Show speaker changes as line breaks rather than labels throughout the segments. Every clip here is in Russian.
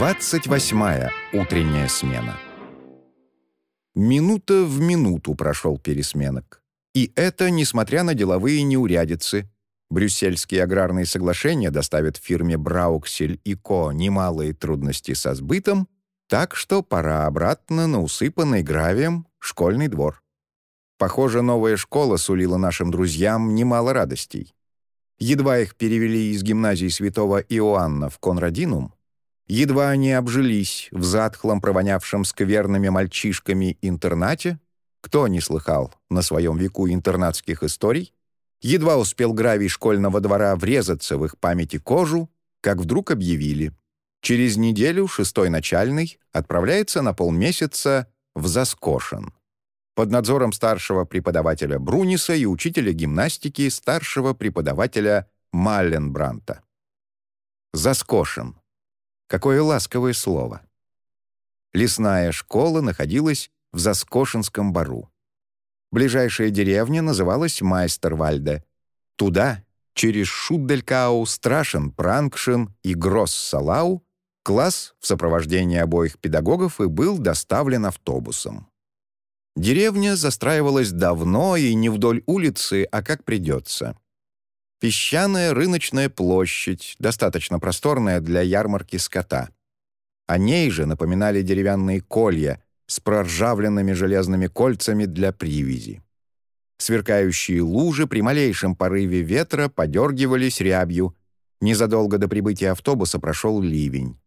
28-я утренняя смена. Минута в минуту прошел пересменок. И это несмотря на деловые неурядицы. Брюссельские аграрные соглашения доставят фирме Брауксель и Ко немалые трудности со сбытом, так что пора обратно на усыпанный гравием школьный двор. Похоже, новая школа сулила нашим друзьям немало радостей. Едва их перевели из гимназии святого Иоанна в Конрадинум, Едва они обжились в затхлом, провонявшем скверными мальчишками интернате, кто не слыхал на своем веку интернатских историй, едва успел гравий школьного двора врезаться в их памяти кожу, как вдруг объявили. Через неделю шестой начальный отправляется на полмесяца в Заскошен. Под надзором старшего преподавателя Бруниса и учителя гимнастики старшего преподавателя Малленбранта. Заскошен. Какое ласковое слово. Лесная школа находилась в Заскошинском бару. Ближайшая деревня называлась Майстервальде. Туда, через Шудделькау, Страшен, Пранкшин и Гросс-Салау, класс в сопровождении обоих педагогов и был доставлен автобусом. Деревня застраивалась давно и не вдоль улицы, а как придется. Песчаная рыночная площадь, достаточно просторная для ярмарки скота. О ней же напоминали деревянные колья с проржавленными железными кольцами для привязи. Сверкающие лужи при малейшем порыве ветра подергивались рябью. Незадолго до прибытия автобуса прошел ливень.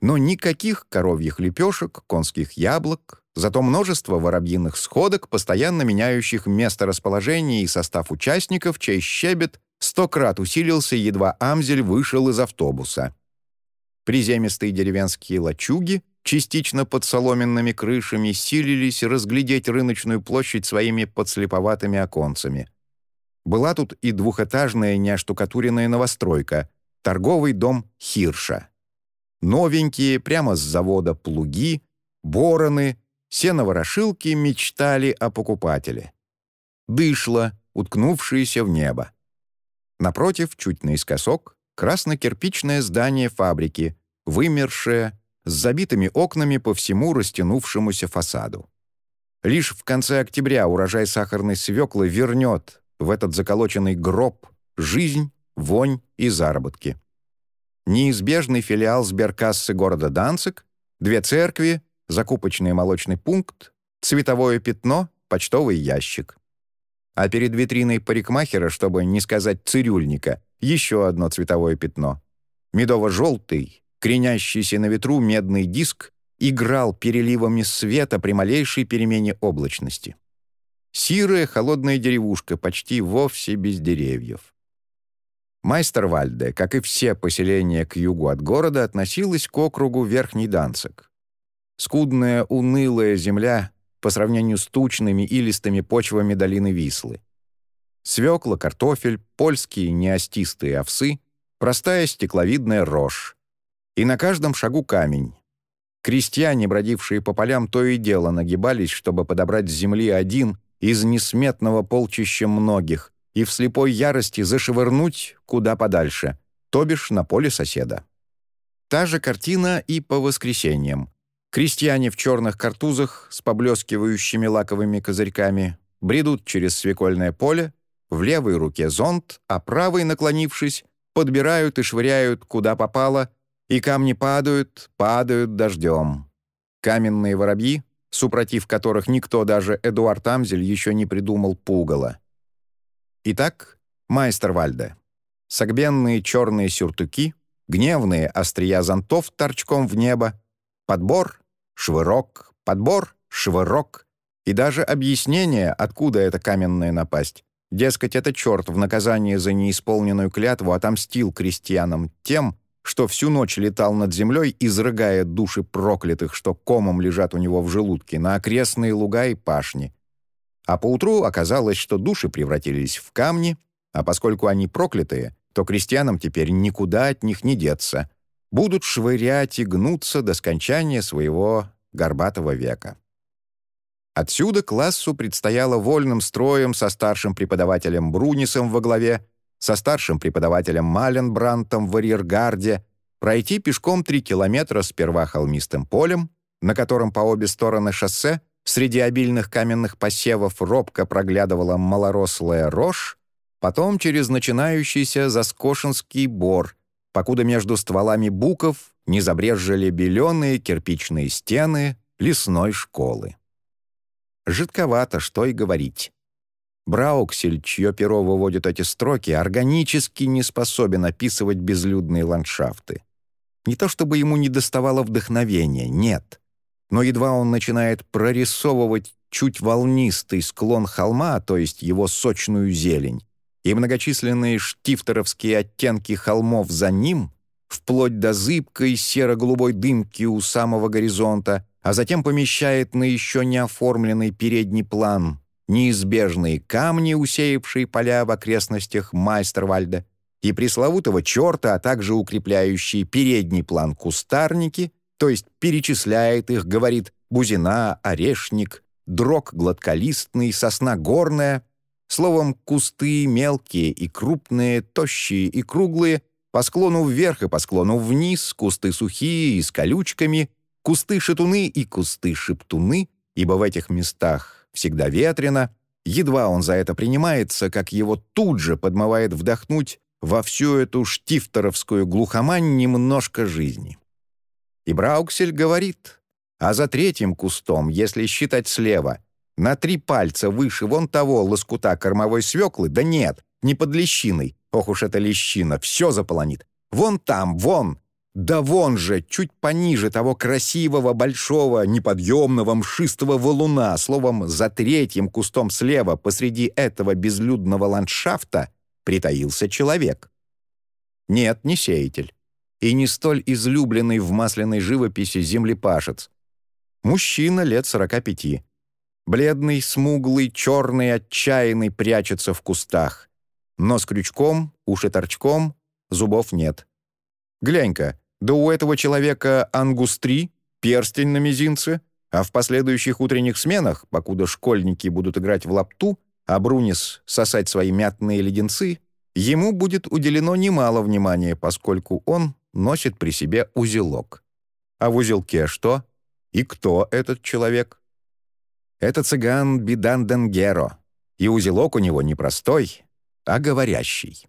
Но никаких коровьих лепешек, конских яблок, зато множество воробьиных сходок, постоянно меняющих место расположения и состав участников, чей щебет сто крат усилился, едва Амзель вышел из автобуса. Приземистые деревенские лачуги, частично под соломенными крышами, силились разглядеть рыночную площадь своими подслеповатыми оконцами. Была тут и двухэтажная неоштукатуренная новостройка, торговый дом Хирша. Новенькие, прямо с завода плуги, бороны, сеноворошилки мечтали о покупателе. Дышло, уткнувшееся в небо. Напротив, чуть наискосок, красно-кирпичное здание фабрики, вымершее, с забитыми окнами по всему растянувшемуся фасаду. Лишь в конце октября урожай сахарной свеклы вернет в этот заколоченный гроб жизнь, вонь и заработки. Неизбежный филиал сберкассы города Данцик, две церкви, закупочный молочный пункт, цветовое пятно, почтовый ящик а перед витриной парикмахера, чтобы не сказать цирюльника, еще одно цветовое пятно. Медово-желтый, кренящийся на ветру медный диск играл переливами света при малейшей перемене облачности. Сирая холодная деревушка, почти вовсе без деревьев. Майстервальде, как и все поселения к югу от города, относилась к округу Верхний Данцик. Скудная, унылая земля по сравнению с тучными и листыми почвами долины Вислы. Свекла, картофель, польские неостистые овсы, простая стекловидная рожь. И на каждом шагу камень. Крестьяне, бродившие по полям, то и дело нагибались, чтобы подобрать с земли один из несметного полчища многих и в слепой ярости зашвырнуть куда подальше, то бишь на поле соседа. Та же картина и по воскресеньям. Крестьяне в черных картузах с поблескивающими лаковыми козырьками бредут через свекольное поле, в левой руке зонт, а правой, наклонившись, подбирают и швыряют, куда попало, и камни падают, падают дождем. Каменные воробьи, супротив которых никто, даже Эдуард Амзель, еще не придумал пугало. Итак, майстер Вальде. Согбенные черные сюртуки, гневные острия зонтов торчком в небо, подбор швырок, подбор, швырок и даже объяснение, откуда эта каменная напасть. Дескать, это черт в наказание за неисполненную клятву отомстил крестьянам тем, что всю ночь летал над землей, изрыгая души проклятых, что комом лежат у него в желудке, на окрестные луга и пашни. А поутру оказалось, что души превратились в камни, а поскольку они проклятые, то крестьянам теперь никуда от них не деться будут швырять и гнуться до скончания своего горбатого века. Отсюда классу предстояло вольным строем со старшим преподавателем Брунисом во главе, со старшим преподавателем Маленбрантом в арьергарде, пройти пешком три километра сперва холмистым полем, на котором по обе стороны шоссе среди обильных каменных посевов робко проглядывала малорослая рожь, потом через начинающийся Заскошинский бор, покуда между стволами буков не забрежжили беленые кирпичные стены лесной школы. Жидковато, что и говорить. Брауксель, чье перо выводит эти строки, органически не способен описывать безлюдные ландшафты. Не то чтобы ему не доставало вдохновения, нет. Но едва он начинает прорисовывать чуть волнистый склон холма, то есть его сочную зелень, и многочисленные штифтеровские оттенки холмов за ним, вплоть до зыбкой серо-голубой дымки у самого горизонта, а затем помещает на еще не оформленный передний план неизбежные камни, усеявшие поля в окрестностях Майстервальда, и пресловутого черта, а также укрепляющие передний план кустарники, то есть перечисляет их, говорит бузина, орешник, дрог гладколистный, сосна горная, словом, кусты мелкие и крупные, тощие и круглые, по склону вверх и по склону вниз, кусты сухие и с колючками, кусты шатуны и кусты шептуны, ибо в этих местах всегда ветрено, едва он за это принимается, как его тут же подмывает вдохнуть во всю эту штифтеровскую глухомань немножко жизни. И Брауксель говорит, а за третьим кустом, если считать слева, на три пальца выше вон того лоскута кормовой свеклы, да нет, не под лещиной, ох уж эта лещина, все заполонит. Вон там, вон, да вон же, чуть пониже того красивого, большого, неподъемного, мшистого валуна, словом, за третьим кустом слева посреди этого безлюдного ландшафта притаился человек. Нет, не сеятель. И не столь излюбленный в масляной живописи землепашец. Мужчина лет 45. Бледный, смуглый, черный, отчаянный прячется в кустах. Нос крючком, уши торчком, зубов нет. Глянь-ка, да у этого человека ангустри, перстень на мизинце, а в последующих утренних сменах, покуда школьники будут играть в лапту, а Брунис сосать свои мятные леденцы, ему будет уделено немало внимания, поскольку он носит при себе узелок. А в узелке что? И кто этот человек? Это цыган Бидан Денгеро, и узелок у него не простой, а говорящий.